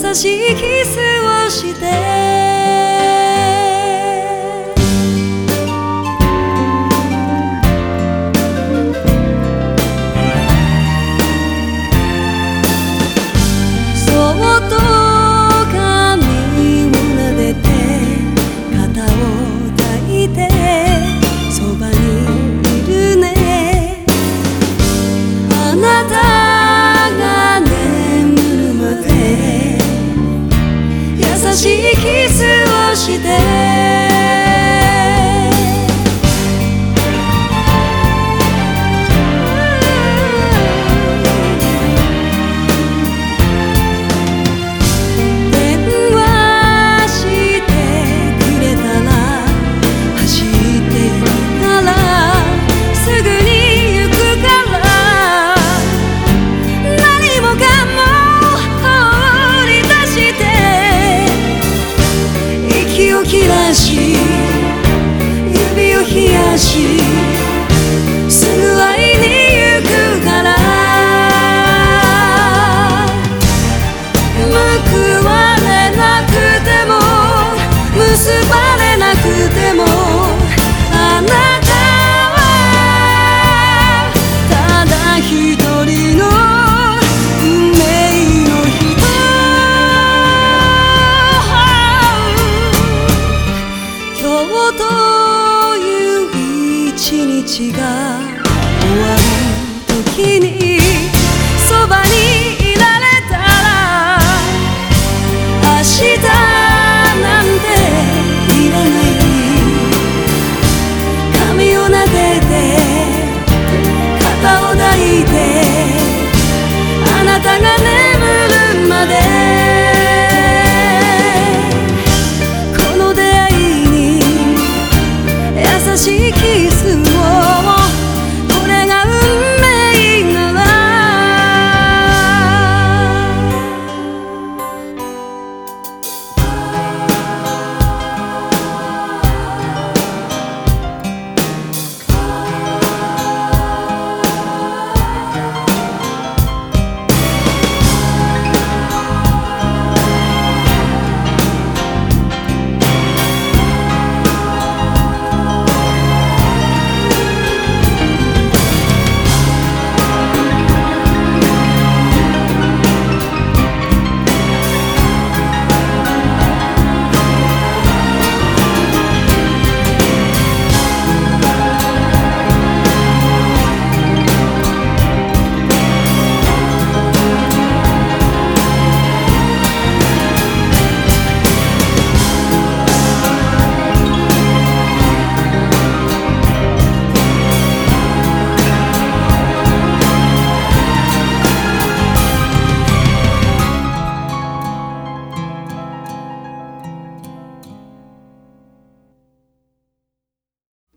優しいキスをしてしてしすぐ会いに行くから。報われなくても結ばれなくてもあなたはただ一人。そばにいられたら明日なんていらない。髪を撫でて肩を抱いてあなたが眠るまで。